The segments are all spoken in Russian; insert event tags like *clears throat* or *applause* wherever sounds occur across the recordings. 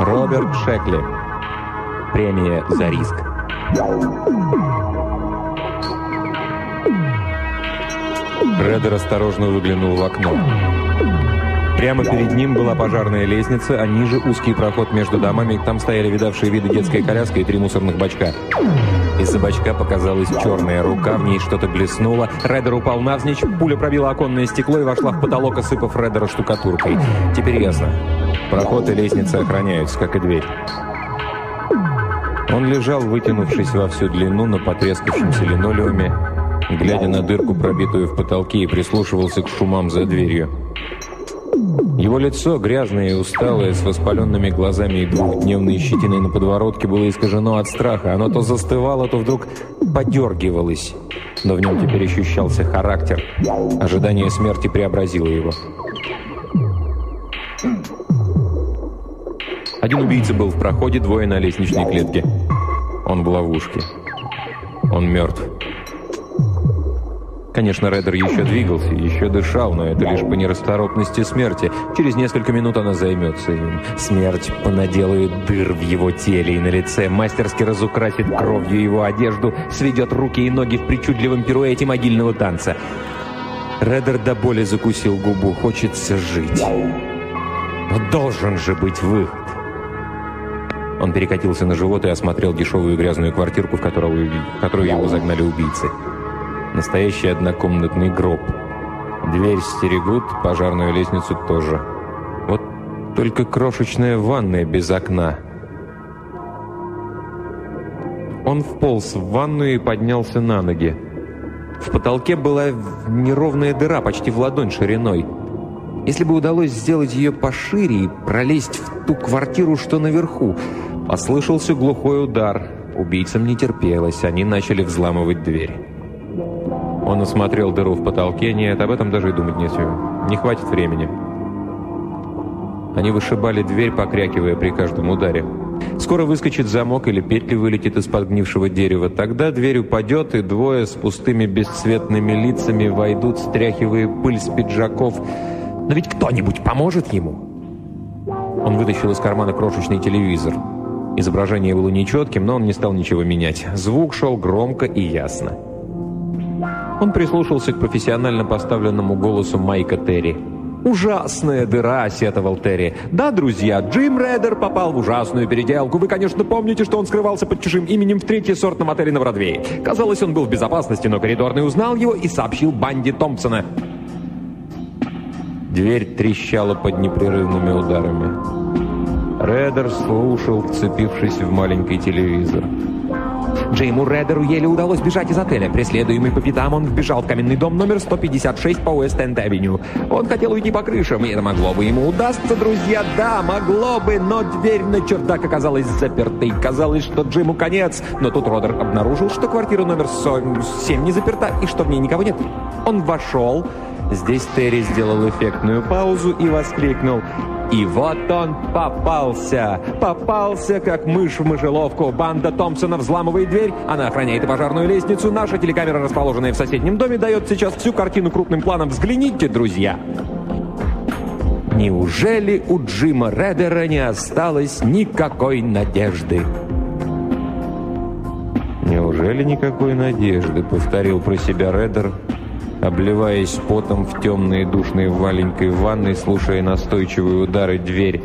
Роберт Шекли. Премия за риск. Редер осторожно выглянул в окно. Прямо перед ним была пожарная лестница, а ниже узкий проход между домами. Там стояли видавшие виды детская коляска и три мусорных бачка. Из-за бачка показалась черная рука, в ней что-то блеснуло. Редер упал навзничь, пуля пробила оконное стекло и вошла в потолок, осыпав Редера штукатуркой. Теперь ясно. Проход и лестница охраняются, как и дверь. Он лежал, вытянувшись во всю длину на потрескавшемся линолеуме, глядя на дырку, пробитую в потолке, и прислушивался к шумам за дверью. Его лицо, грязное и усталое, с воспаленными глазами и двухдневной щетиной на подворотке, было искажено от страха. Оно то застывало, то вдруг подергивалось. Но в нем теперь ощущался характер. Ожидание смерти преобразило его. Один убийца был в проходе, двое на лестничной клетке. Он в ловушке. Он мертв. Конечно, Реддер еще двигался, еще дышал, но это лишь по нерасторопности смерти. Через несколько минут она займется им. Смерть понаделает дыр в его теле и на лице, мастерски разукрасит кровью его одежду, сведет руки и ноги в причудливом пируэте могильного танца. Реддер до боли закусил губу. Хочется жить. Но должен же быть выход. Он перекатился на живот и осмотрел дешевую грязную квартирку, в которую, в которую его загнали убийцы. Настоящий однокомнатный гроб. Дверь стерегут, пожарную лестницу тоже. Вот только крошечная ванная без окна. Он вполз в ванную и поднялся на ноги. В потолке была неровная дыра, почти в ладонь шириной. Если бы удалось сделать ее пошире и пролезть в ту квартиру, что наверху, послышался глухой удар. Убийцам не терпелось, они начали взламывать дверь. Он осмотрел дыру в потолке. Нет, об этом даже и думать не нечего. Не хватит времени. Они вышибали дверь, покрякивая при каждом ударе. Скоро выскочит замок или петли вылетит из подгнившего дерева. Тогда дверь упадет, и двое с пустыми бесцветными лицами войдут, стряхивая пыль с пиджаков. Но ведь кто-нибудь поможет ему? Он вытащил из кармана крошечный телевизор. Изображение было нечетким, но он не стал ничего менять. Звук шел громко и ясно. Он прислушался к профессионально поставленному голосу Майка Терри. «Ужасная дыра», — сетовал Терри. «Да, друзья, Джим Реддер попал в ужасную переделку. Вы, конечно, помните, что он скрывался под чужим именем в третьесортном отеле на Бродвее. Казалось, он был в безопасности, но коридорный узнал его и сообщил банде Томпсона». Дверь трещала под непрерывными ударами. Реддер слушал, вцепившись в маленький телевизор. Джейму Редеру еле удалось бежать из отеля. Преследуемый по пятам, он вбежал в каменный дом номер 156 по Уэст-Энд-Авеню. Он хотел уйти по крышам, и это могло бы ему удастся, друзья. Да, могло бы, но дверь на чердак оказалась запертой. Казалось, что Джиму конец, но тут Родер обнаружил, что квартира номер 7 не заперта, и что в ней никого нет. Он вошел. Здесь Терри сделал эффектную паузу и воскликнул и вот он попался. Попался, как мышь в мышеловку. Банда Томпсона взламывает дверь. Она охраняет пожарную лестницу. Наша телекамера, расположенная в соседнем доме, дает сейчас всю картину крупным планом. Взгляните, друзья. Неужели у Джима Реддера не осталось никакой надежды? «Неужели никакой надежды?» — повторил про себя Реддер, обливаясь потом в темные душные валенькой ванной, слушая настойчивые удары дверь.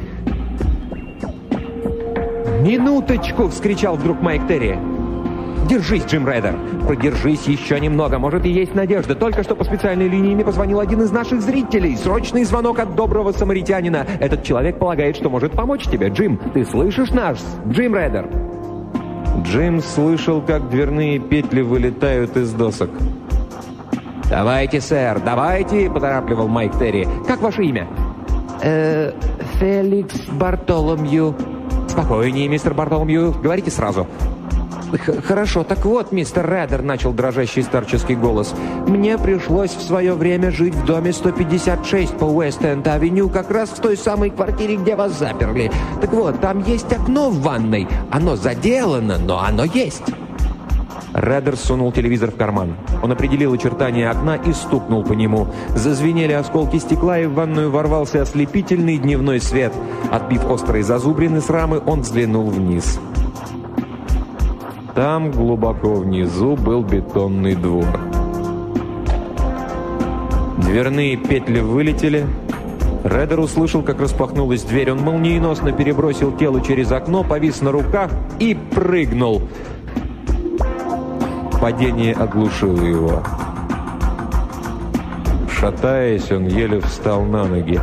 «Минуточку!» — вскричал вдруг Майк Терри. «Держись, Джим Райдер! Продержись еще немного, может и есть надежда. Только что по специальной линии мне позвонил один из наших зрителей. Срочный звонок от доброго самаритянина. Этот человек полагает, что может помочь тебе. Джим, ты слышишь нас? Джим Райдер!» Джим слышал, как дверные петли вылетают из досок. «Давайте, сэр, давайте!» – поторапливал Майк Терри. «Как ваше имя?» «Э, Феликс Бартоломью». «Спокойнее, мистер Бартоломью. Говорите сразу». «Хорошо, так вот, мистер Реддер», — начал дрожащий старческий голос. «Мне пришлось в свое время жить в доме 156 по Уэст-Энд-Авеню, как раз в той самой квартире, где вас заперли. Так вот, там есть окно в ванной. Оно заделано, но оно есть». Реддер сунул телевизор в карман. Он определил очертания окна и стукнул по нему. Зазвенели осколки стекла, и в ванную ворвался ослепительный дневной свет. Отбив острые зазубрины с рамы, он взглянул вниз. Там, глубоко внизу, был бетонный двор. Дверные петли вылетели. Реддер услышал, как распахнулась дверь. Он молниеносно перебросил тело через окно, повис на руках и прыгнул. Падение оглушило его. Шатаясь, он еле встал на ноги.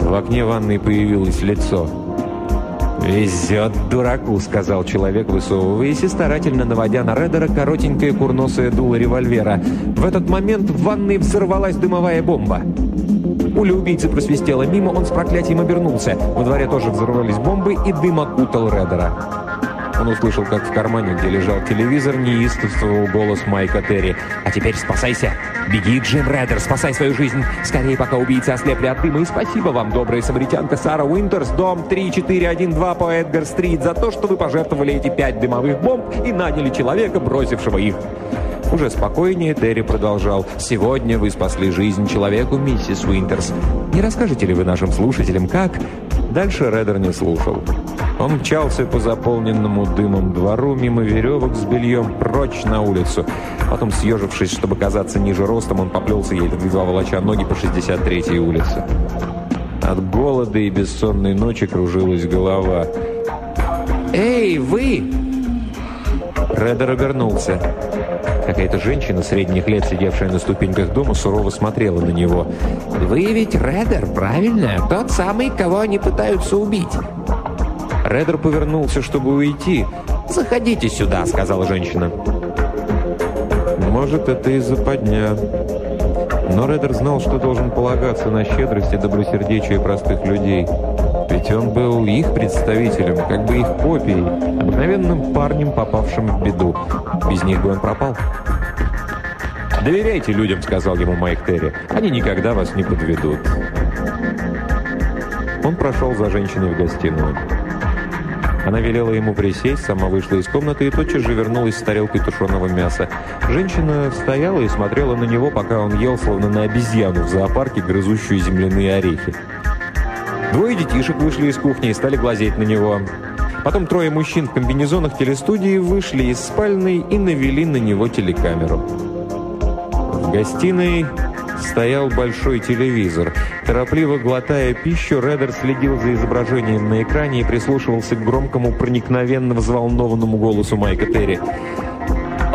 В окне ванной появилось лицо. «Везет дураку», — сказал человек, высовываясь и старательно наводя на Реддера коротенькое курносое дуло револьвера. В этот момент в ванной взорвалась дымовая бомба. Пуля убийцы просвистела мимо, он с проклятием обернулся. Во дворе тоже взорвались бомбы, и дым окутал Реддера. Он услышал, как в кармане, где лежал телевизор, неистовствовал голос Майка Терри. «А теперь спасайся! Беги, Джим Реддер, спасай свою жизнь! Скорее, пока убийцы ослепли от дыма! И спасибо вам, добрая самаритянка Сара Уинтерс, дом 3412 по Эдгар-стрит, за то, что вы пожертвовали эти пять дымовых бомб и наняли человека, бросившего их!» Уже спокойнее Терри продолжал. «Сегодня вы спасли жизнь человеку, миссис Уинтерс. Не расскажете ли вы нашим слушателям, как?» Дальше Реддер не слушал. Он мчался по заполненному дымом двору, мимо веревок с бельем, прочь на улицу. Потом, съежившись, чтобы казаться ниже ростом, он поплелся, едва волоча ноги по 63-й улице. От голода и бессонной ночи кружилась голова. «Эй, вы!» Реддер обернулся. Какая-то женщина средних лет, сидевшая на ступеньках дома, сурово смотрела на него. «Вы ведь Реддер, правильно? Тот самый, кого они пытаются убить?» Реддер повернулся, чтобы уйти. «Заходите сюда», — сказала женщина. «Может, это из-за подня». Но Реддер знал, что должен полагаться на щедрость и добросердечие простых людей. Ведь он был их представителем, как бы их копией, обыкновенным парнем, попавшим в беду. Без них бы он пропал. «Доверяйте людям», — сказал ему Майк Терри. «Они никогда вас не подведут». Он прошел за женщиной в гостиную. Она велела ему присесть, сама вышла из комнаты и тотчас же вернулась с тарелкой тушеного мяса. Женщина стояла и смотрела на него, пока он ел, словно на обезьяну в зоопарке, грызущую земляные орехи. Двое детишек вышли из кухни и стали глазеть на него. Потом трое мужчин в комбинезонах телестудии вышли из спальной и навели на него телекамеру. В гостиной стоял большой телевизор. Торопливо глотая пищу, Реддер следил за изображением на экране и прислушивался к громкому, проникновенно взволнованному голосу Майка Терри.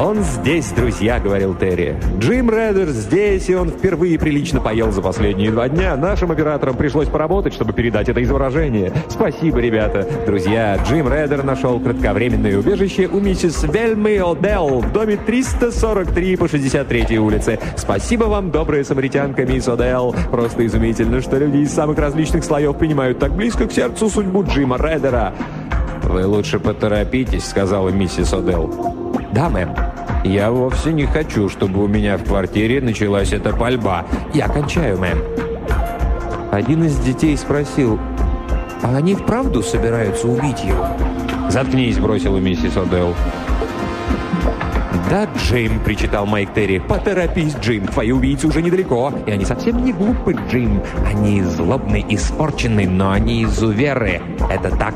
«Он здесь, друзья», — говорил Терри. «Джим Реддер здесь, и он впервые прилично поел за последние два дня. Нашим операторам пришлось поработать, чтобы передать это изображение. Спасибо, ребята. Друзья, Джим Реддер нашел кратковременное убежище у миссис Вельмы О'Делл в доме 343 по 63 улице. Спасибо вам, добрая самаритянка, мисс О'Делл. Просто изумительно, что люди из самых различных слоев принимают так близко к сердцу судьбу Джима Реддера». «Вы лучше поторопитесь», — сказала миссис О'Делл. «Да, мэм». «Я вовсе не хочу, чтобы у меня в квартире началась эта пальба. Я кончаю, мэм». Один из детей спросил, «А они вправду собираются убить его?» «Заткнись», — бросила миссис О'Делл. «Да, Джим», — причитал Майк Терри, — «поторопись, Джим, твои убийцы уже недалеко, и они совсем не глупы, Джим. Они злобны, испорчены, но они изуверы. Это так?»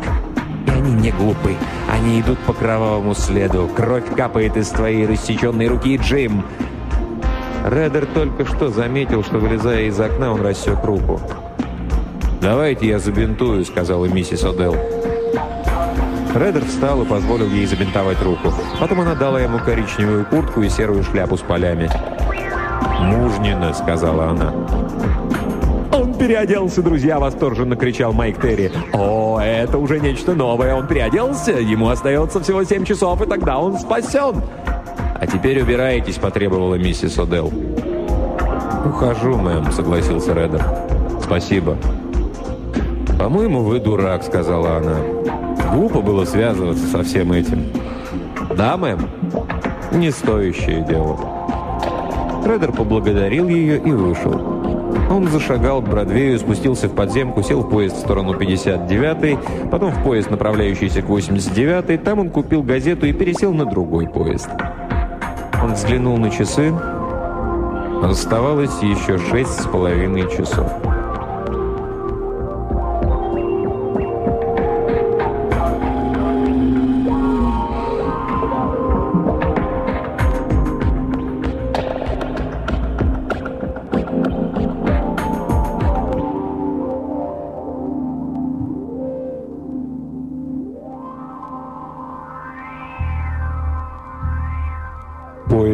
Они не глупы. Они идут по кровавому следу. Кровь капает из твоей рассеченной руки, Джим. Реддер только что заметил, что, вылезая из окна, он рассек руку. «Давайте я забинтую», — сказала миссис О'Делл. Реддер встал и позволил ей забинтовать руку. Потом она дала ему коричневую куртку и серую шляпу с полями. «Мужнина», — сказала она переоделся, друзья!» — восторженно кричал Майк Терри. «О, это уже нечто новое! Он переоделся! Ему остается всего семь часов, и тогда он спасен!» «А теперь убирайтесь!» — потребовала миссис О'Делл. «Ухожу, мэм», — согласился Реддер. «Спасибо». «По-моему, вы дурак», — сказала она. «Глупо было связываться со всем этим». «Да, мэм?» «Не стоящее дело». Реддер поблагодарил ее и вышел. Он зашагал к Бродвею, спустился в подземку, сел в поезд в сторону 59-й, потом в поезд, направляющийся к 89-й. Там он купил газету и пересел на другой поезд. Он взглянул на часы. Оставалось еще шесть с половиной часов.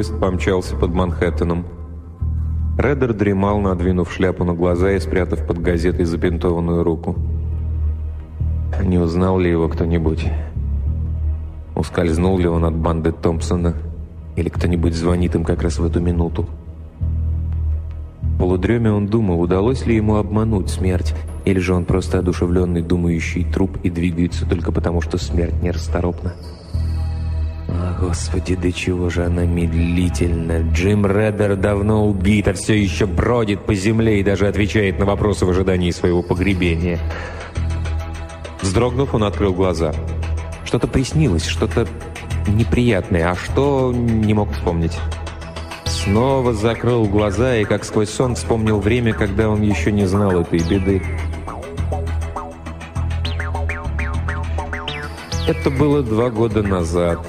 Поезд помчался под Манхэттеном. Реддер дремал, надвинув шляпу на глаза и спрятав под газетой запинтованную руку. Не узнал ли его кто-нибудь? Ускользнул ли он от банды Томпсона? Или кто-нибудь звонит им как раз в эту минуту? В полудреме он думал, удалось ли ему обмануть смерть, или же он просто одушевленный думающий труп и двигается только потому, что смерть нерасторопна. О, Господи, до чего же она медлительна. Джим Реддер давно убит, а все еще бродит по земле и даже отвечает на вопросы в ожидании своего погребения. Вздрогнув, он открыл глаза. Что-то приснилось, что-то неприятное, а что не мог вспомнить. Снова закрыл глаза и, как сквозь сон, вспомнил время, когда он еще не знал этой беды. Это было два года назад.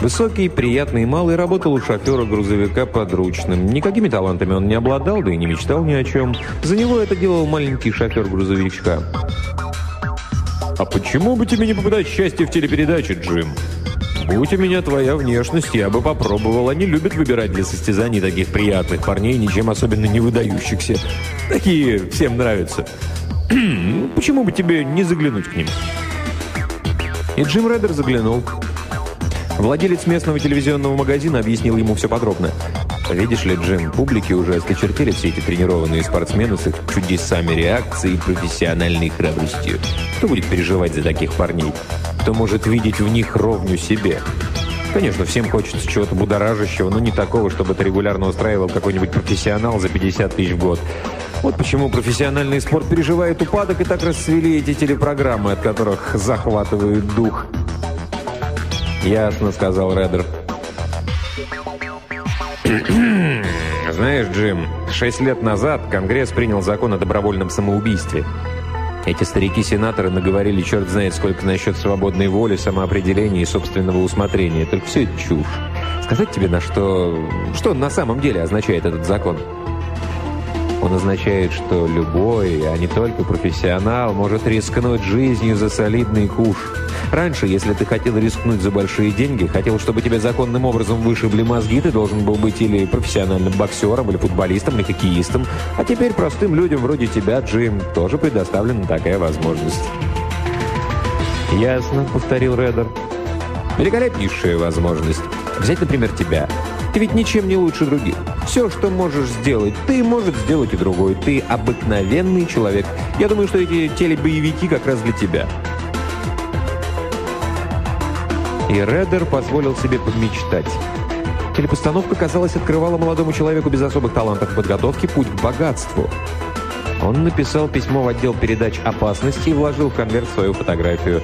Высокий, приятный, малый, работал у шофера грузовика подручным. Никакими талантами он не обладал, да и не мечтал ни о чем. За него это делал маленький шофер грузовичка. «А почему бы тебе не попытать счастье в телепередаче, Джим?» «Будь у меня твоя внешность, я бы попробовал. Они любят выбирать для состязаний таких приятных парней, ничем особенно не выдающихся. Такие всем нравятся. *clears throat* Почему бы тебе не заглянуть к ним?» И Джим Реддер заглянул. Владелец местного телевизионного магазина объяснил ему все подробно. Видишь ли, Джим, публике уже осточертели все эти тренированные спортсмены с их чудесами реакции и профессиональной храбростью. Кто будет переживать за таких парней? Кто может видеть в них ровню себе? Конечно, всем хочется чего-то будоражащего, но не такого, чтобы это регулярно устраивал какой-нибудь профессионал за 50 тысяч в год. Вот почему профессиональный спорт переживает упадок и так расцвели эти телепрограммы, от которых захватывает дух. «Ясно», — сказал Реддер. *clears throat* «Знаешь, Джим, шесть лет назад Конгресс принял закон о добровольном самоубийстве. Эти старики-сенаторы наговорили черт знает сколько насчет свободной воли, самоопределения и собственного усмотрения. Только все это чушь. Сказать тебе, на что... Что на самом деле означает этот закон?» Он означает, что любой, а не только профессионал, может рискнуть жизнью за солидный куш. Раньше, если ты хотел рискнуть за большие деньги, хотел, чтобы тебе законным образом вышибли мозги, ты должен был быть или профессиональным боксером, или футболистом, или хоккеистом. А теперь простым людям вроде тебя, Джим, тоже предоставлена такая возможность. «Ясно», — повторил Реддер. «Великолепнейшая возможность. Взять, например, тебя. Ты ведь ничем не лучше других. Все, что можешь сделать, ты может сделать и другой. Ты обыкновенный человек. Я думаю, что эти телебоевики как раз для тебя. И Реддер позволил себе помечтать. Телепостановка, казалось, открывала молодому человеку без особых талантов подготовки путь к богатству. Он написал письмо в отдел передач «Опасности» и вложил в конверт свою фотографию.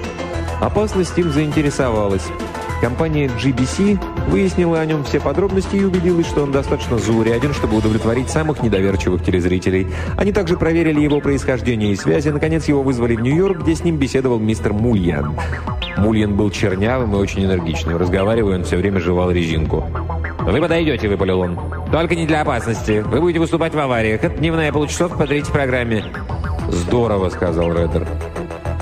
Опасность им заинтересовалась. Компания GBC выяснила о нем все подробности и убедилась, что он достаточно зауряден, чтобы удовлетворить самых недоверчивых телезрителей. Они также проверили его происхождение и связи. Наконец, его вызвали в Нью-Йорк, где с ним беседовал мистер Мульян. Мульян был чернявым и очень энергичным. Разговаривая, он все время жевал резинку. «Вы подойдете», — выпалил он. «Только не для опасности. Вы будете выступать в авариях. Это дневная получасовка по третьей программе». «Здорово», — сказал Реддер.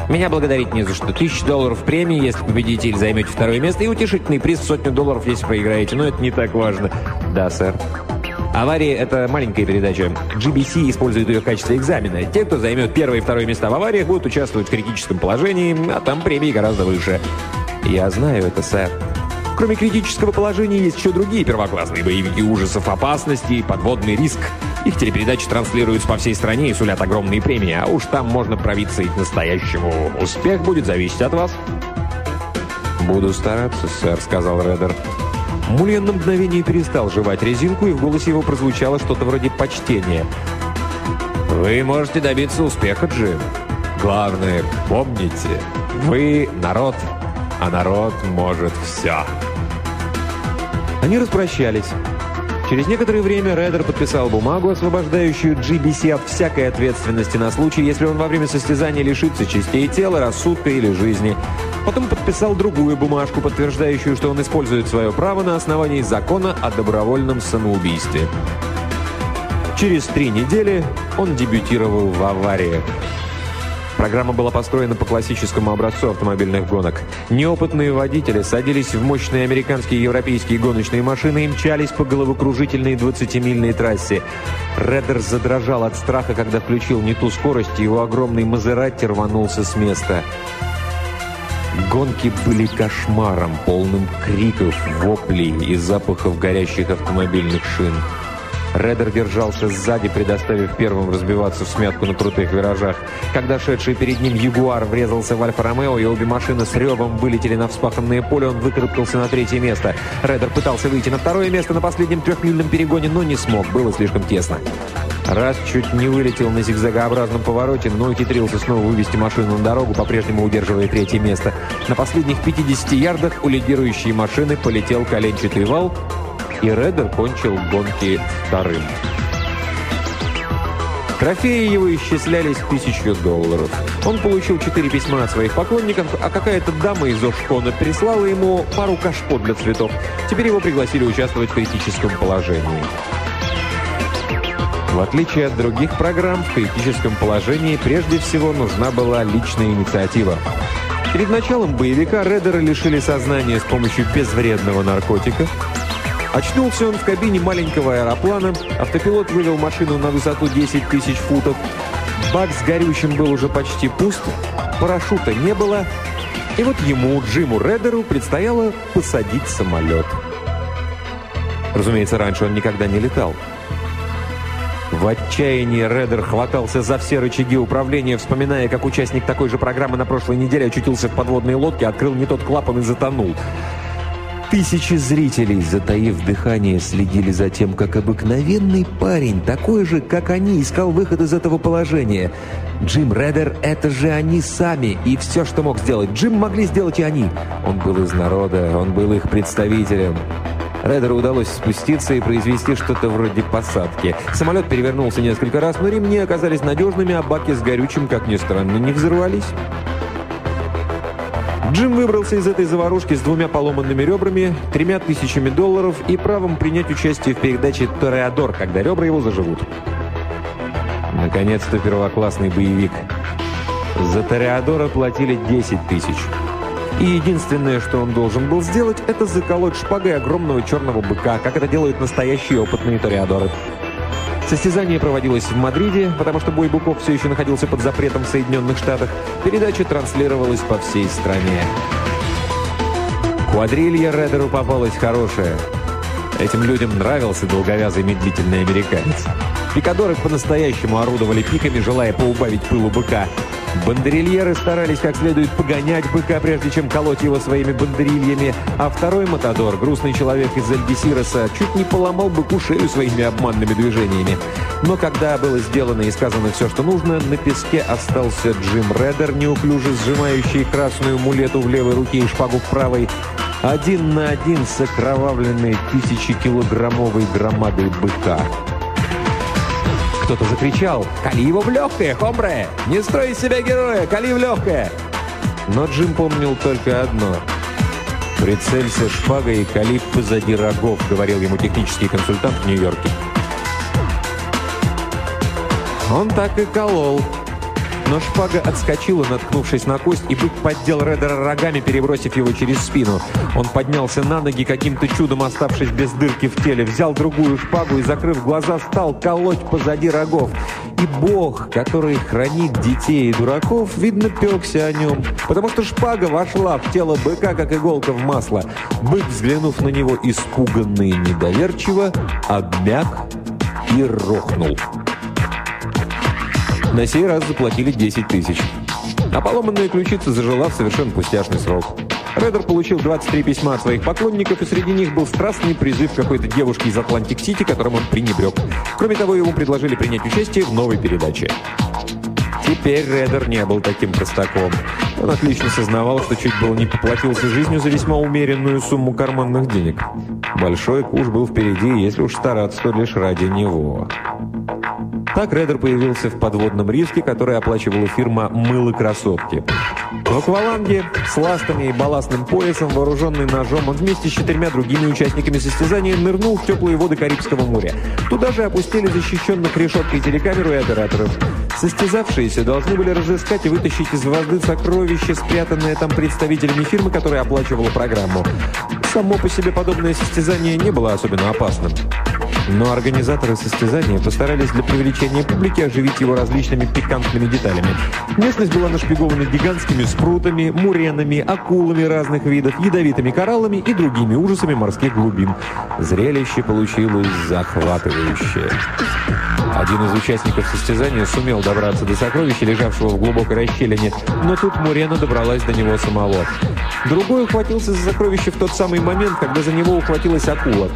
Меня благодарить не за что. Тысяча долларов премии, если победитель займете второе место, и утешительный приз в сотню долларов, если проиграете. Но это не так важно. Да, сэр. Авария – это маленькая передача. GBC использует ее в качестве экзамена. Те, кто займет первое и второе места в авариях, будут участвовать в критическом положении, а там премии гораздо выше. Я знаю это, сэр. Кроме критического положения, есть еще другие первоклассные боевики ужасов, опасности, подводный риск – их телепередачи транслируются по всей стране и сулят огромные премии, а уж там можно пробиться и к настоящему. Успех будет зависеть от вас. «Буду стараться, сэр», — сказал Реддер. Мульян на мгновение перестал жевать резинку, и в голосе его прозвучало что-то вроде почтения. Вы можете добиться успеха, Джим. Главное, помните, вы народ, а народ может все. Они распрощались. Через некоторое время Редер подписал бумагу, освобождающую GBC от всякой ответственности на случай, если он во время состязания лишится частей тела, рассудка или жизни. Потом подписал другую бумажку, подтверждающую, что он использует свое право на основании закона о добровольном самоубийстве. Через три недели он дебютировал в аварии. Программа была построена по классическому образцу автомобильных гонок. Неопытные водители садились в мощные американские и европейские гоночные машины и мчались по головокружительной 20-мильной трассе. Реддер задрожал от страха, когда включил не ту скорость, и его огромный Мазератти рванулся с места. Гонки были кошмаром, полным криков, воплей и запахов горящих автомобильных шин. Редер держался сзади, предоставив первым разбиваться в смятку на крутых виражах. Когда шедший перед ним Ягуар врезался в Альфа-Ромео, и обе машины с ревом вылетели на вспаханное поле, он выкарабкался на третье место. Редер пытался выйти на второе место на последнем трехмильном перегоне, но не смог, было слишком тесно. Раз чуть не вылетел на зигзагообразном повороте, но ухитрился снова вывести машину на дорогу, по-прежнему удерживая третье место. На последних 50 ярдах у лидирующей машины полетел коленчатый вал, и Редер кончил гонки вторым. Трофеи его исчислялись в тысячу долларов. Он получил четыре письма от своих поклонников, а какая-то дама из Ошкона прислала ему пару кашпо для цветов. Теперь его пригласили участвовать в критическом положении. В отличие от других программ, в критическом положении прежде всего нужна была личная инициатива. Перед началом боевика Редера лишили сознания с помощью безвредного наркотика, Очнулся он в кабине маленького аэроплана, автопилот вывел машину на высоту 10 тысяч футов, бак с горючим был уже почти пуст, парашюта не было, и вот ему, Джиму Редеру, предстояло посадить самолет. Разумеется, раньше он никогда не летал. В отчаянии Редер хватался за все рычаги управления, вспоминая, как участник такой же программы на прошлой неделе очутился в подводной лодке, открыл не тот клапан и затонул. Тысячи зрителей, затаив дыхание, следили за тем, как обыкновенный парень, такой же, как они, искал выход из этого положения. Джим Редер — это же они сами, и все, что мог сделать Джим, могли сделать и они. Он был из народа, он был их представителем. Редеру удалось спуститься и произвести что-то вроде посадки. Самолет перевернулся несколько раз, но ремни оказались надежными, а баки с горючим, как ни странно, не взорвались. Джим выбрался из этой заварушки с двумя поломанными ребрами, тремя тысячами долларов и правом принять участие в передаче «Тореадор», когда ребра его заживут. Наконец-то первоклассный боевик. За «Тореадора» платили 10 тысяч. И единственное, что он должен был сделать, это заколоть шпагой огромного черного быка, как это делают настоящие опытные «Тореадоры». Состязание проводилось в Мадриде, потому что бой буков все еще находился под запретом в Соединенных Штатах. Передача транслировалась по всей стране. Квадрилья Редеру попалась хорошая. Этим людям нравился долговязый медлительный американец. Пикадоры по-настоящему орудовали пиками, желая поубавить пылу быка. Бандерильеры старались как следует погонять быка, прежде чем колоть его своими бандерильями, а второй матадор, грустный человек из Альгесироса, чуть не поломал быку шею своими обманными движениями. Но когда было сделано и сказано все, что нужно, на песке остался Джим Реддер, неуклюже сжимающий красную мулету в левой руке и шпагу в правой, один на один с окровавленной тысячекилограммовой громадой быка. Кто-то закричал «Кали его в легкое, хомбре! Не строй из себя героя, кали в легкое!» Но Джим помнил только одно. «Прицелься шпагой и кали позади рогов», — говорил ему технический консультант в Нью-Йорке. Он так и колол. Но шпага отскочила, наткнувшись на кость, и бык поддел Редера рогами, перебросив его через спину. Он поднялся на ноги, каким-то чудом оставшись без дырки в теле, взял другую шпагу и, закрыв глаза, стал колоть позади рогов. И Бог, который хранит детей и дураков, видно, пекся о нем, потому что шпага вошла в тело быка, как иголка в масло. Бык, взглянув на него испуганно и недоверчиво, обмяк и рухнул. На сей раз заплатили 10 тысяч. А поломанная ключица зажила в совершенно пустяшный срок. Реддер получил 23 письма от своих поклонников, и среди них был страстный призыв какой-то девушки из Атлантик-Сити, которым он пренебрег. Кроме того, ему предложили принять участие в новой передаче. Теперь Реддер не был таким простаком. Он отлично сознавал, что чуть было не поплатился жизнью за весьма умеренную сумму карманных денег. Большой куш был впереди, если уж стараться, то лишь ради него. Так Реддер появился в подводном риске, который оплачивала фирма «Мыло красотки». В акваланге с ластами и балластным поясом, вооруженный ножом, он вместе с четырьмя другими участниками состязания нырнул в теплые воды Карибского моря. Туда же опустили защищенных решеткой телекамеру и операторов. Состязавшиеся должны были разыскать и вытащить из воды сокровища, спрятанное там представителями фирмы, которая оплачивала программу. Само по себе подобное состязание не было особенно опасным. Но организаторы состязания постарались для привлечения публики оживить его различными пикантными деталями. Местность была нашпигована гигантскими спрутами, муренами, акулами разных видов, ядовитыми кораллами и другими ужасами морских глубин. Зрелище получилось захватывающее. Один из участников состязания сумел добраться до сокровища, лежавшего в глубокой расщелине, но тут Мурена добралась до него самого. Другой ухватился за сокровище в тот самый момент, когда за него ухватилась акула.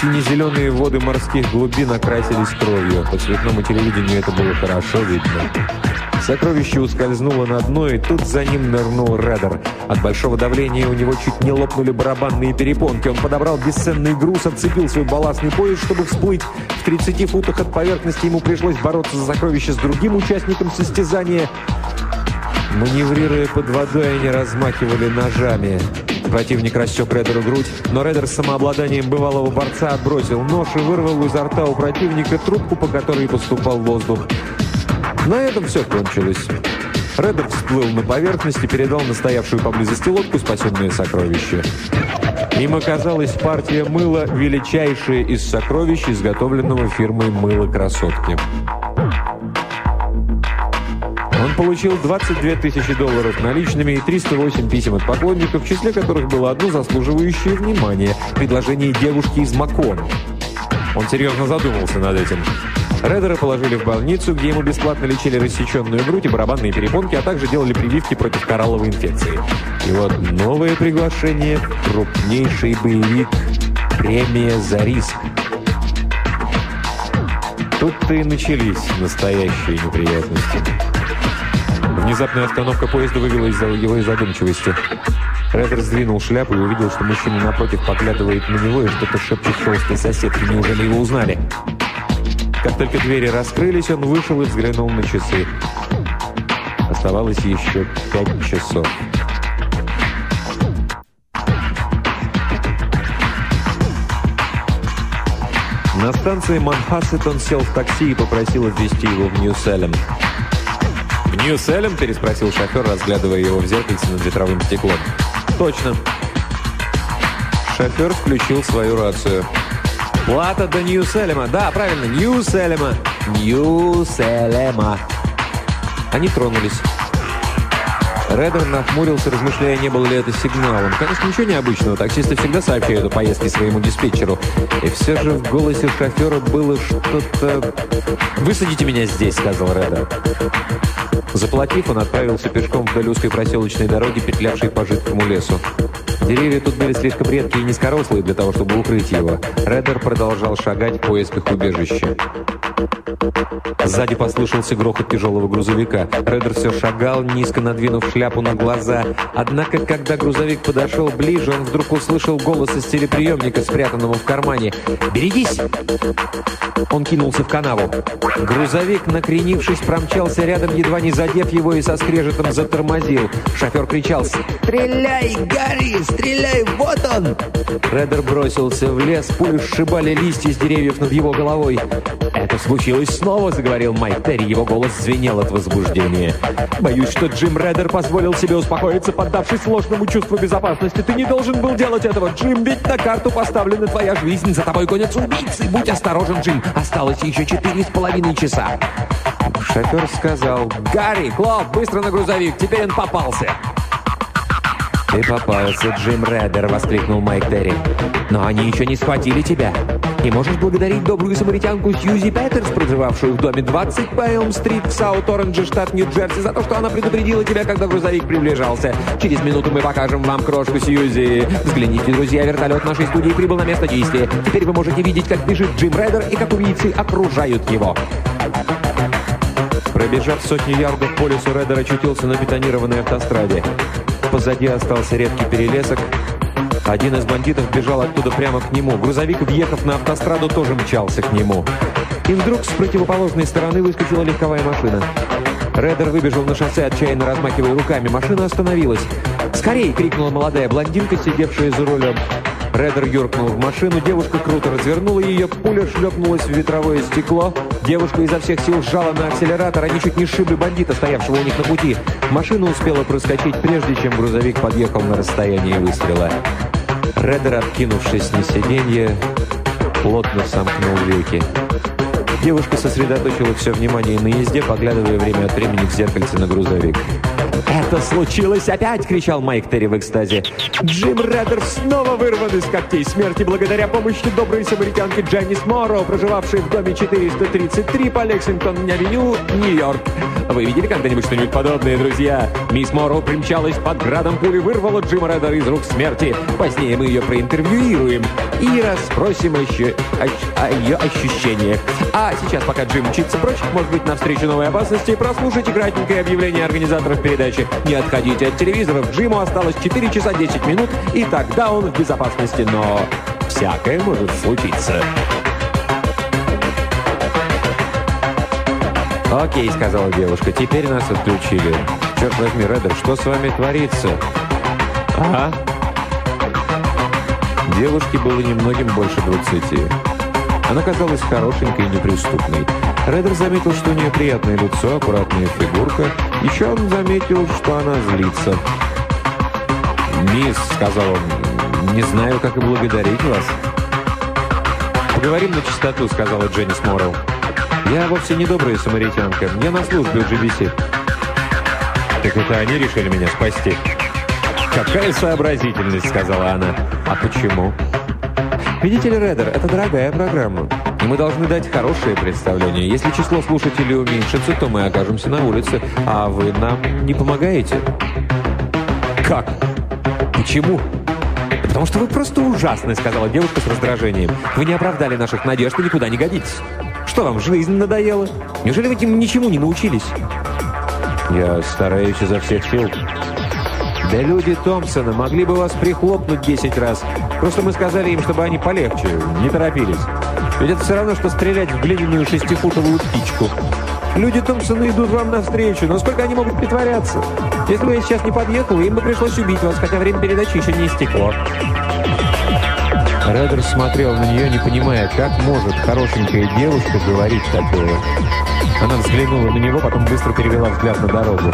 Сине-зеленые воды морских глубин окрасились кровью. По цветному телевидению это было хорошо видно. Сокровище ускользнуло на дно, и тут за ним нырнул Реддер. От большого давления у него чуть не лопнули барабанные перепонки. Он подобрал бесценный груз, отцепил свой балластный пояс, чтобы всплыть. В 30 футах от поверхности ему пришлось бороться за сокровище с другим участником состязания. Маневрируя под водой, они размахивали ножами. Противник рассек Реддеру грудь, но Реддер с самообладанием бывалого борца отбросил нож и вырвал изо рта у противника трубку, по которой поступал воздух. На этом все кончилось. Реддер всплыл на поверхность и передал настоявшую поблизости лодку спасенное сокровище. Им оказалась партия мыла, величайшая из сокровищ, изготовленного фирмой «Мыло красотки». Он получил 22 тысячи долларов наличными и 308 писем от поклонников, в числе которых было одно заслуживающее внимания – предложение девушки из Макон. Он серьезно задумался над этим. Реддера положили в больницу, где ему бесплатно лечили рассеченную грудь и барабанные перепонки, а также делали прививки против коралловой инфекции. И вот новое приглашение – крупнейший боевик «Премия за риск». Тут-то и начались настоящие неприятности. Внезапная остановка поезда вывела из его из задумчивости. Реддер сдвинул шляпу и увидел, что мужчина напротив поглядывает на него и что-то шепчет толстой соседке. Неужели его узнали? Как только двери раскрылись, он вышел и взглянул на часы. Оставалось еще пять часов. На станции Манхассет он сел в такси и попросил отвезти его в Нью-Селем. «В Нью-Селем?» – переспросил шофер, разглядывая его в зеркальце над ветровым стеклом. «Точно». Шофер включил свою рацию. «Плата до Нью-Селема». «Да, правильно, Нью-Селема». «Нью-Селема». Они тронулись. Реддер нахмурился, размышляя, не было ли это сигналом. Конечно, ничего необычного. Таксисты всегда сообщают о поездке своему диспетчеру. И все же в голосе шофера было что-то... «Высадите меня здесь», — сказал Реддер. Заплатив, он отправился пешком вдоль узкой проселочной дороги, петлявшей по жидкому лесу. Деревья тут были слишком редкие и низкорослые для того, чтобы укрыть его. Реддер продолжал шагать в поисках убежища. Сзади послышался грохот тяжелого грузовика. Реддер все шагал, низко надвинув шляпу на глаза. Однако, когда грузовик подошел ближе, он вдруг услышал голос из телеприемника, спрятанного в кармане. «Берегись!» Он кинулся в канаву. Грузовик, накренившись, промчался рядом, едва не задев его и со скрежетом затормозил. Шофер кричал «Стреляй, Гарри! Стреляй! Вот он!» Реддер бросился в лес, пули сшибали листья с деревьев над его головой. «Это случилось снова!» — заговорил Майк Терри. Его голос звенел от возбуждения. «Боюсь, что Джим Реддер позволил себе успокоиться, поддавшись ложному чувству безопасности. Ты не должен был делать этого, Джим, ведь на карту поставлена твоя жизнь. За тобой гонятся убийцы. Будь осторожен, Джим. Осталось еще четыре с половиной часа». Шофер сказал, «Гарри, Клоп, быстро на грузовик, теперь он попался». «Ты попался, Джим Реддер!» — воскликнул Майк Терри. «Но они еще не схватили тебя!» И можешь благодарить добрую самаритянку Сьюзи Петерс, проживавшую в доме 20 по Элм-стрит в Саут-Оранже, штат Нью-Джерси, за то, что она предупредила тебя, когда грузовик приближался. Через минуту мы покажем вам крошку Сьюзи. Взгляните, друзья, вертолет нашей студии прибыл на место действия. Теперь вы можете видеть, как бежит Джим Реддер и как убийцы окружают его. Пробежав сотни ярдов по лесу, Реддер очутился на бетонированной автостраде. Позади остался редкий перелесок. Один из бандитов бежал оттуда прямо к нему. Грузовик, въехав на автостраду, тоже мчался к нему. И вдруг с противоположной стороны выскочила легковая машина. Реддер выбежал на шоссе, отчаянно размахивая руками. Машина остановилась. «Скорей!» — крикнула молодая блондинка, сидевшая за рулем. Реддер юркнул в машину, девушка круто развернула ее, пуля шлепнулась в ветровое стекло. Девушка изо всех сил сжала на акселератор, они чуть не сшибли бандита, стоявшего у них на пути. Машина успела проскочить, прежде чем грузовик подъехал на расстояние выстрела. Реддер, откинувшись на сиденье, плотно сомкнул веки. Девушка сосредоточила все внимание на езде, поглядывая время от времени в зеркальце на грузовик. «Это случилось опять!» — кричал Майк Терри в экстазе. Джим Реддер снова вырван из когтей смерти благодаря помощи доброй самаритянки Дженнис Морро, проживавшей в доме 433 по Лексингтон-авеню, Нью-Йорк. Вы видели когда-нибудь что-нибудь подобное, друзья? Мисс Морро примчалась под градом пули, вырвала Джима Реддера из рук смерти. Позднее мы ее проинтервьюируем и расспросим еще о, о ее ощущениях. А сейчас, пока Джим мчится прочь, может быть, навстречу новой опасности, прослушайте кратенькое объявление организаторов передачи. Не отходите от телевизоров, Джиму осталось 4 часа 10 минут, и тогда он в безопасности, но всякое может случиться. «Окей», — сказала девушка, — «теперь нас отключили. Черт возьми, Реддер, что с вами творится?» «А?» Девушке было немногим больше двадцати. Она казалась хорошенькой и неприступной. Реддер заметил, что у нее приятное лицо, аккуратная фигурка. Еще он заметил, что она злится. «Мисс», — сказал он, — «не знаю, как и благодарить вас». «Поговорим на чистоту», — сказала Дженнис Моррелл. «Я вовсе не добрая самаритянка. Я на службе у GBC». «Так это они решили меня спасти?» «Какая сообразительность», — сказала она. «А почему?» «Видите ли, Реддер, это дорогая программа. И мы должны дать хорошее представление. Если число слушателей уменьшится, то мы окажемся на улице, а вы нам не помогаете». «Как? Почему?» «Потому что вы просто ужасны», — сказала девушка с раздражением. «Вы не оправдали наших надежд и никуда не годитесь. Что вам, жизнь надоела? Неужели вы этим ничему не научились?» «Я стараюсь изо всех сил». «Да люди Томпсона могли бы вас прихлопнуть 10 раз. Просто мы сказали им, чтобы они полегче, не торопились. Ведь это все равно, что стрелять в глиняную шестифутовую птичку. Люди Томпсона идут вам навстречу, но сколько они могут притворяться? Если бы я сейчас не подъехал, им бы пришлось убить вас, хотя время передачи еще не истекло». Реддер смотрел на нее, не понимая, как может хорошенькая девушка говорить такое. Она взглянула на него, потом быстро перевела взгляд на дорогу.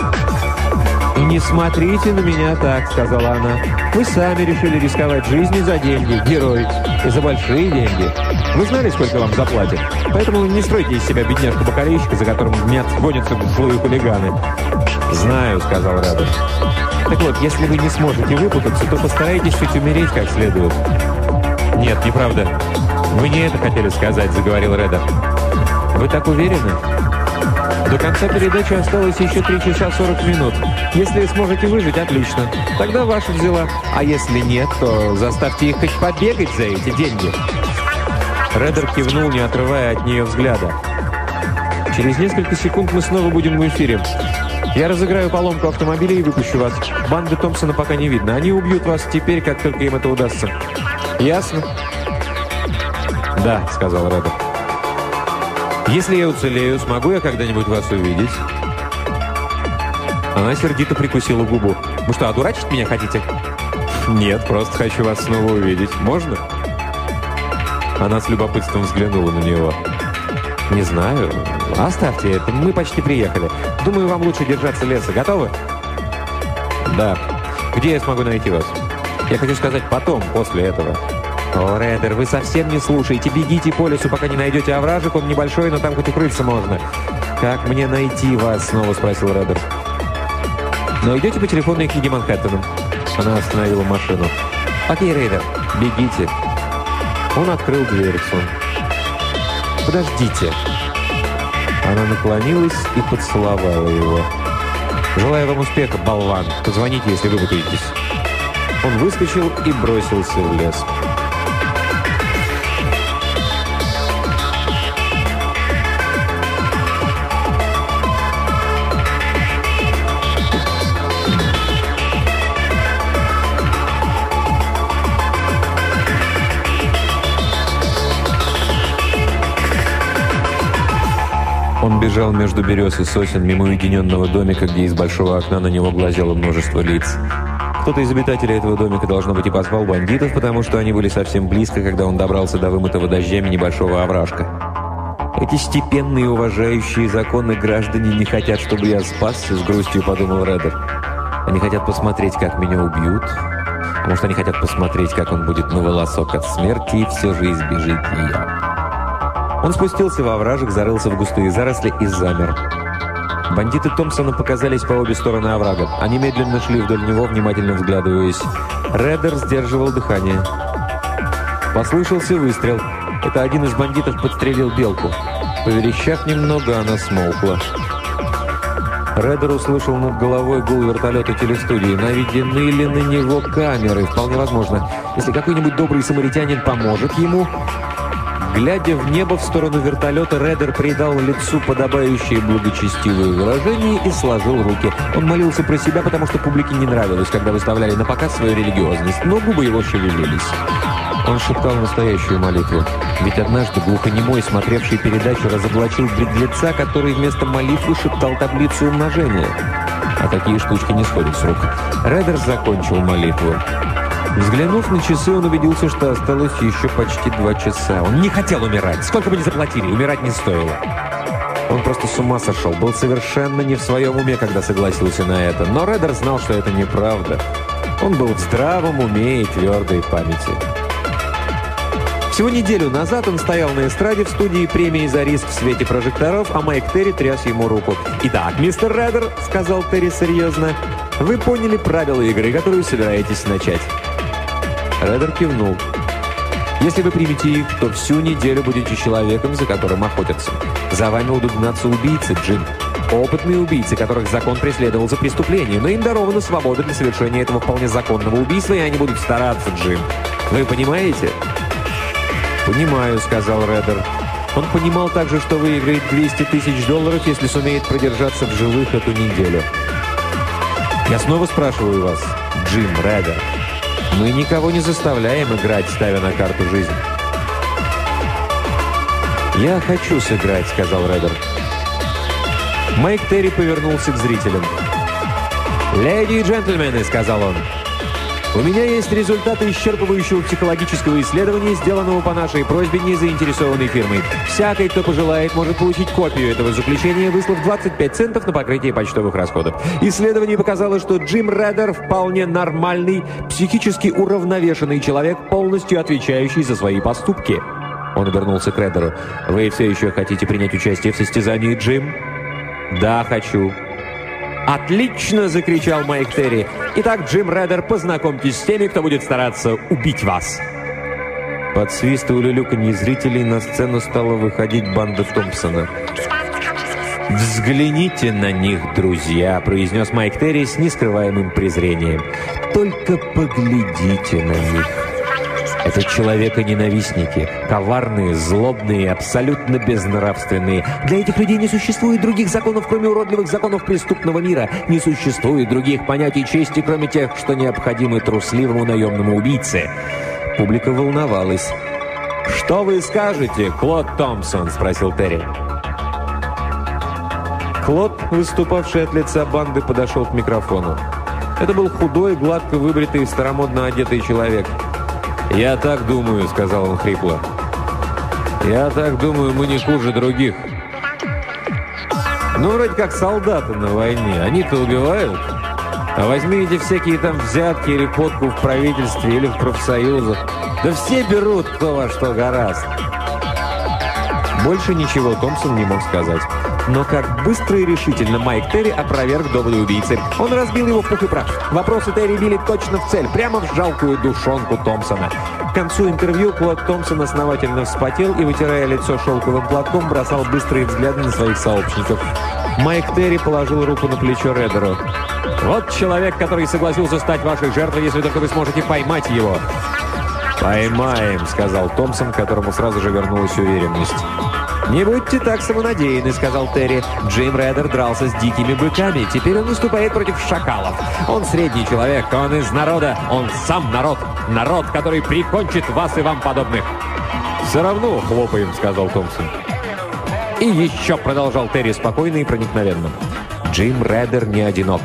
«И не смотрите на меня так», — сказала она. «Вы сами решили рисковать жизнью за деньги, герой, и за большие деньги. Вы знали, сколько вам заплатят? Поэтому не стройте из себя бедняжку-бакалейщика, за которым днят гонятся злые хулиганы». «Знаю», — сказал Реддер. «Так вот, если вы не сможете выпутаться, то постарайтесь хоть умереть как следует». «Нет, неправда. Вы не это хотели сказать», — заговорил Реддер. «Вы так уверены?» До конца передачи осталось еще 3 часа 40 минут. Если сможете выжить, отлично. Тогда ваша взяла. А если нет, то заставьте их хоть побегать за эти деньги. Реддер кивнул, не отрывая от нее взгляда. Через несколько секунд мы снова будем в эфире. Я разыграю поломку автомобиля и выпущу вас. Банды Томпсона пока не видно. Они убьют вас теперь, как только им это удастся. Ясно? Да, сказал Реддер. Если я уцелею, смогу я когда-нибудь вас увидеть? Она сердито прикусила губу. Вы что, одурачить меня хотите? Нет, просто хочу вас снова увидеть. Можно? Она с любопытством взглянула на него. Не знаю. Оставьте это, мы почти приехали. Думаю, вам лучше держаться леса. Готовы? Да. Где я смогу найти вас? Я хочу сказать потом, после этого. «О, Реддер, вы совсем не слушаете. Бегите по лесу, пока не найдете овражек. Он небольшой, но там хоть укрыться можно». «Как мне найти вас?» — снова спросил Реддер. «Но идете по телефонной книге Манхэттена». Она остановила машину. «Окей, Рейдер, бегите». Он открыл дверцу. «Подождите!» Она наклонилась и поцеловала его. «Желаю вам успеха, болван! Позвоните, если вы выпадетесь!» Он выскочил и бросился в лес. Бежал между берез и сосен мимо уединенного домика, где из большого окна на него глазело множество лиц. Кто-то из обитателей этого домика, должно быть, и позвал бандитов, потому что они были совсем близко, когда он добрался до вымытого дождями небольшого овражка. «Эти степенные уважающие законы граждане не хотят, чтобы я спасся», — с грустью подумал Реддер. «Они хотят посмотреть, как меня убьют, а может, они хотят посмотреть, как он будет на волосок от смерти и все же избежит ее». Он спустился во вражек, зарылся в густые заросли и замер. Бандиты Томпсона показались по обе стороны оврага. Они медленно шли вдоль него, внимательно взглядываясь. Реддер сдерживал дыхание. Послышался выстрел. Это один из бандитов подстрелил белку. Поверещав немного, она смолкла. Реддер услышал над головой гул вертолета телестудии. Наведены ли на него камеры? Вполне возможно. Если какой-нибудь добрый самаритянин поможет ему, Глядя в небо в сторону вертолета, Редер придал лицу подобающее благочестивое выражение и сложил руки. Он молился про себя, потому что публике не нравилось, когда выставляли на показ свою религиозность, но губы его шевелились. Он шептал настоящую молитву. Ведь однажды глухонемой, смотревший передачу, разоблачил беглеца, который вместо молитвы шептал таблицу умножения. А такие штучки не сходят с рук. Редер закончил молитву. Взглянув на часы, он убедился, что осталось еще почти два часа. Он не хотел умирать. Сколько бы ни заплатили, умирать не стоило. Он просто с ума сошел. Был совершенно не в своем уме, когда согласился на это. Но Реддер знал, что это неправда. Он был в здравом уме и твердой памяти. Всего неделю назад он стоял на эстраде в студии премии за риск в свете прожекторов, а Майк Терри тряс ему руку. «Итак, мистер Реддер», — сказал Терри серьезно, — «вы поняли правила игры, которую собираетесь начать». Реддер кивнул. «Если вы примете их, то всю неделю будете человеком, за которым охотятся. За вами будут гнаться убийцы, Джим. Опытные убийцы, которых закон преследовал за преступление, но им дарована свобода для совершения этого вполне законного убийства, и они будут стараться, Джим. Вы понимаете?» «Понимаю», — сказал Реддер. Он понимал также, что выиграет 200 тысяч долларов, если сумеет продержаться в живых эту неделю. «Я снова спрашиваю вас, Джим Реддер, мы никого не заставляем играть, ставя на карту жизнь. «Я хочу сыграть», — сказал Реддер. Майк Терри повернулся к зрителям. «Леди и джентльмены», — сказал он, у меня есть результаты исчерпывающего психологического исследования, сделанного по нашей просьбе незаинтересованной фирмой. Всякий, кто пожелает, может получить копию этого заключения, выслав 25 центов на покрытие почтовых расходов. Исследование показало, что Джим Реддер вполне нормальный, психически уравновешенный человек, полностью отвечающий за свои поступки. Он обернулся к Реддеру. «Вы все еще хотите принять участие в состязании, Джим?» «Да, хочу». «Отлично!» – закричал Майк Терри. «Итак, Джим Реддер, познакомьтесь с теми, кто будет стараться убить вас!» Под свист и улюлюканье зрителей на сцену стала выходить банда Томпсона. «Взгляните на них, друзья!» – произнес Майк Терри с нескрываемым презрением. «Только поглядите на них!» Это человека-ненавистники, коварные, злобные, абсолютно безнравственные. Для этих людей не существует других законов, кроме уродливых законов преступного мира. Не существует других понятий чести, кроме тех, что необходимы трусливому наемному убийце. Публика волновалась. «Что вы скажете, Клод Томпсон?» – спросил Терри. Клод, выступавший от лица банды, подошел к микрофону. Это был худой, гладко выбритый, старомодно одетый человек – «Я так думаю», — сказал он хрипло. «Я так думаю, мы не хуже других». «Ну, вроде как солдаты на войне. Они-то убивают. А возьмите всякие там взятки или подку в правительстве или в профсоюзах. Да все берут, кто во что гораст». Больше ничего Томпсон не мог сказать. Но как быстро и решительно Майк Терри опроверг доводы убийцы. Он разбил его в пух и прах. Вопросы Терри били точно в цель, прямо в жалкую душонку Томпсона. К концу интервью Клод Томпсон основательно вспотел и, вытирая лицо шелковым платком, бросал быстрые взгляды на своих сообщников. Майк Терри положил руку на плечо Редеру. «Вот человек, который согласился стать вашей жертвой, если только вы сможете поймать его». «Поймаем», — сказал Томпсон, которому сразу же вернулась уверенность. «Не будьте так самонадеянны», — сказал Терри. «Джим Реддер дрался с дикими быками. Теперь он выступает против шакалов. Он средний человек, он из народа. Он сам народ. Народ, который прикончит вас и вам подобных». «Все равно хлопаем», — сказал Томпсон. «И еще», — продолжал Терри спокойно и проникновенно. «Джим Реддер не одинок.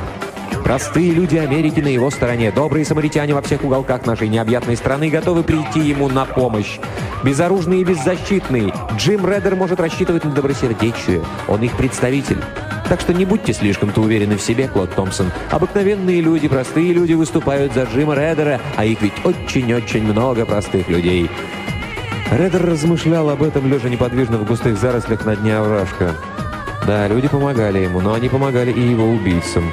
Простые люди Америки на его стороне, добрые самаритяне во всех уголках нашей необъятной страны готовы прийти ему на помощь. Безоружный и беззащитный, Джим Реддер может рассчитывать на добросердечие. Он их представитель. Так что не будьте слишком-то уверены в себе, Клод Томпсон. Обыкновенные люди, простые люди выступают за Джима Реддера, а их ведь очень-очень много простых людей. Реддер размышлял об этом, лежа неподвижно в густых зарослях на дне овражка. Да, люди помогали ему, но они помогали и его убийцам.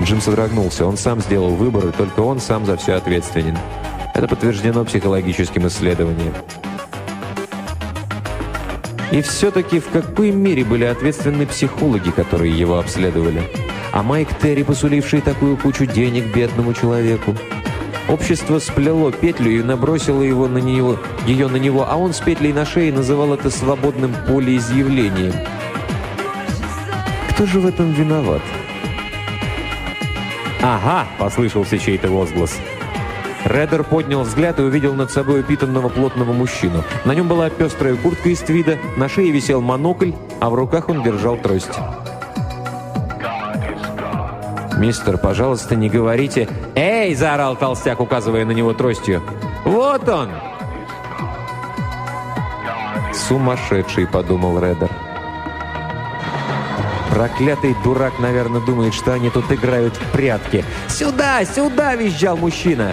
Джим содрогнулся. Он сам сделал выбор, и только он сам за все ответственен. Это подтверждено психологическим исследованием. И все-таки в какой мере были ответственны психологи, которые его обследовали? А Майк Терри, посуливший такую кучу денег бедному человеку? Общество сплело петлю и набросило его на него, ее на него, а он с петлей на шее называл это свободным полеизъявлением. Кто же в этом виноват? «Ага!» — послышался чей-то возглас. Реддер поднял взгляд и увидел над собой упитанного плотного мужчину. На нем была пестрая куртка из твида, на шее висел монокль, а в руках он держал трость. «Мистер, пожалуйста, не говорите...» «Эй!» — заорал толстяк, указывая на него тростью. «Вот он!» «Сумасшедший!» — подумал Реддер. Проклятый дурак, наверное, думает, что они тут играют в прятки. «Сюда! Сюда!» – визжал мужчина.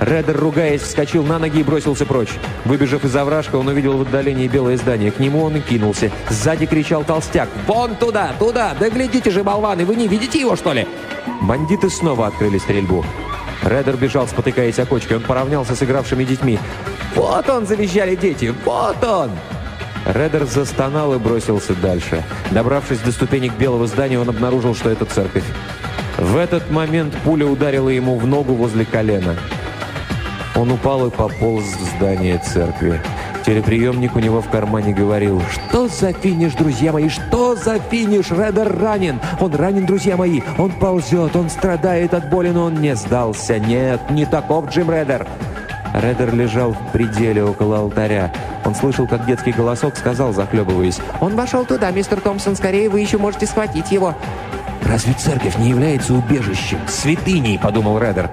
Реддер, ругаясь, вскочил на ноги и бросился прочь. Выбежав из овражка, он увидел в отдалении белое здание. К нему он и кинулся. Сзади кричал толстяк. «Вон туда! Туда! Да глядите же, болваны! Вы не видите его, что ли?» Бандиты снова открыли стрельбу. Реддер бежал, спотыкаясь о кочке. Он поравнялся с игравшими детьми. «Вот он!» – завизжали дети. «Вот он!» Редер застонал и бросился дальше. Добравшись до ступенек белого здания, он обнаружил, что это церковь. В этот момент пуля ударила ему в ногу возле колена. Он упал и пополз в здание церкви. Телеприемник у него в кармане говорил, «Что за финиш, друзья мои? Что за финиш? Редер ранен! Он ранен, друзья мои! Он ползет, он страдает от боли, но он не сдался! Нет, не таков Джим Редер!» Редер лежал в пределе около алтаря. Он слышал, как детский голосок сказал, захлебываясь. «Он вошел туда, мистер Томпсон, скорее вы еще можете схватить его». «Разве церковь не является убежищем, святыней?» – подумал Редер.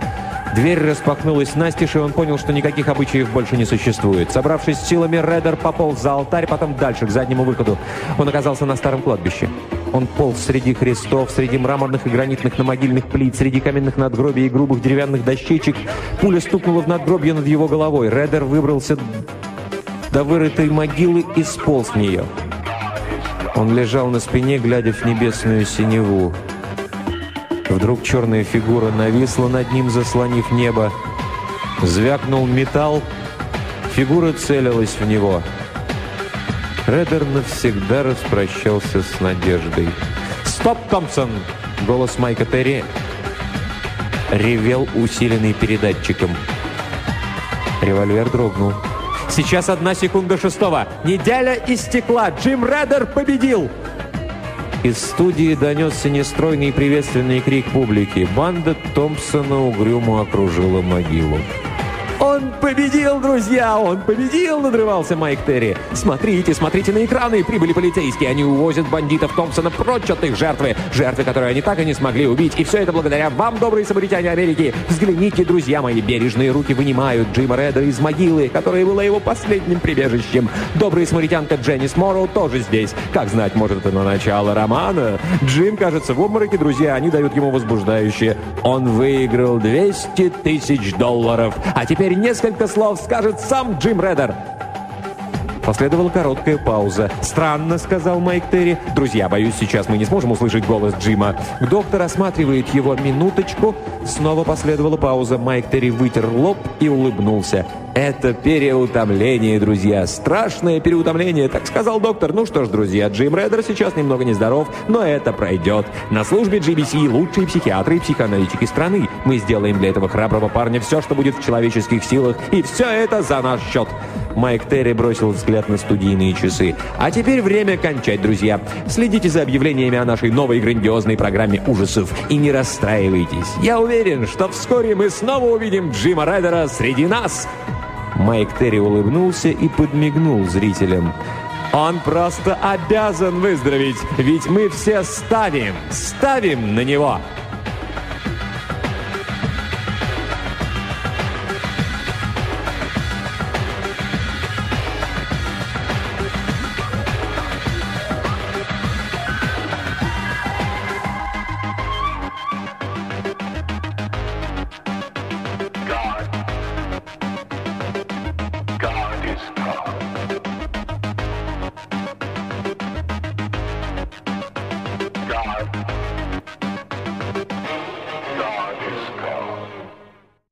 Дверь распахнулась настежь, и он понял, что никаких обычаев больше не существует. Собравшись силами, Редер пополз за алтарь, потом дальше, к заднему выходу. Он оказался на старом кладбище. Он полз среди крестов, среди мраморных и гранитных намогильных плит, среди каменных надгробий и грубых деревянных дощечек. Пуля стукнула в надгробье над его головой. Редер выбрался до вырытой могилы и сполз в нее. Он лежал на спине, глядя в небесную синеву. Вдруг черная фигура нависла над ним, заслонив небо. Звякнул металл. Фигура целилась в него. Редер навсегда распрощался с надеждой. «Стоп, Томпсон!» Голос Майка Терри ревел, усиленный передатчиком. Револьвер дрогнул. «Сейчас одна секунда шестого! Неделя истекла! Джим Редер победил!» Из студии донесся нестройный приветственный крик публики. Банда Томпсона угрюмо окружила могилу. «Он победил, друзья! Он победил!» — надрывался Майк Терри. «Смотрите, смотрите на экраны! Прибыли полицейские! Они увозят бандитов Томпсона прочь от их жертвы! Жертвы, которые они так и не смогли убить! И все это благодаря вам, добрые самаритяне Америки! Взгляните, друзья мои! Бережные руки вынимают Джима Реда из могилы, которая была его последним прибежищем! Добрая самаритянка Дженнис Морроу тоже здесь! Как знать, может, это на начало романа? Джим, кажется, в обмороке, друзья, они дают ему возбуждающее. Он выиграл 200 тысяч долларов! А теперь несколько слов скажет сам Джим Реддер. Последовала короткая пауза. «Странно», — сказал Майк Терри. «Друзья, боюсь, сейчас мы не сможем услышать голос Джима». Доктор осматривает его минуточку. Снова последовала пауза. Майк Терри вытер лоб и улыбнулся. «Это переутомление, друзья. Страшное переутомление, так сказал доктор. Ну что ж, друзья, Джим Реддер сейчас немного нездоров, но это пройдет. На службе GBC лучшие психиатры и психоаналитики страны. Мы сделаем для этого храброго парня все, что будет в человеческих силах, и все это за наш счет». Майк Терри бросил взгляд на студийные часы. «А теперь время кончать, друзья. Следите за объявлениями о нашей новой грандиозной программе ужасов и не расстраивайтесь. Я уверен, что вскоре мы снова увидим Джима Райдера среди нас!» Майк Терри улыбнулся и подмигнул зрителям. «Он просто обязан выздороветь, ведь мы все ставим, ставим на него!»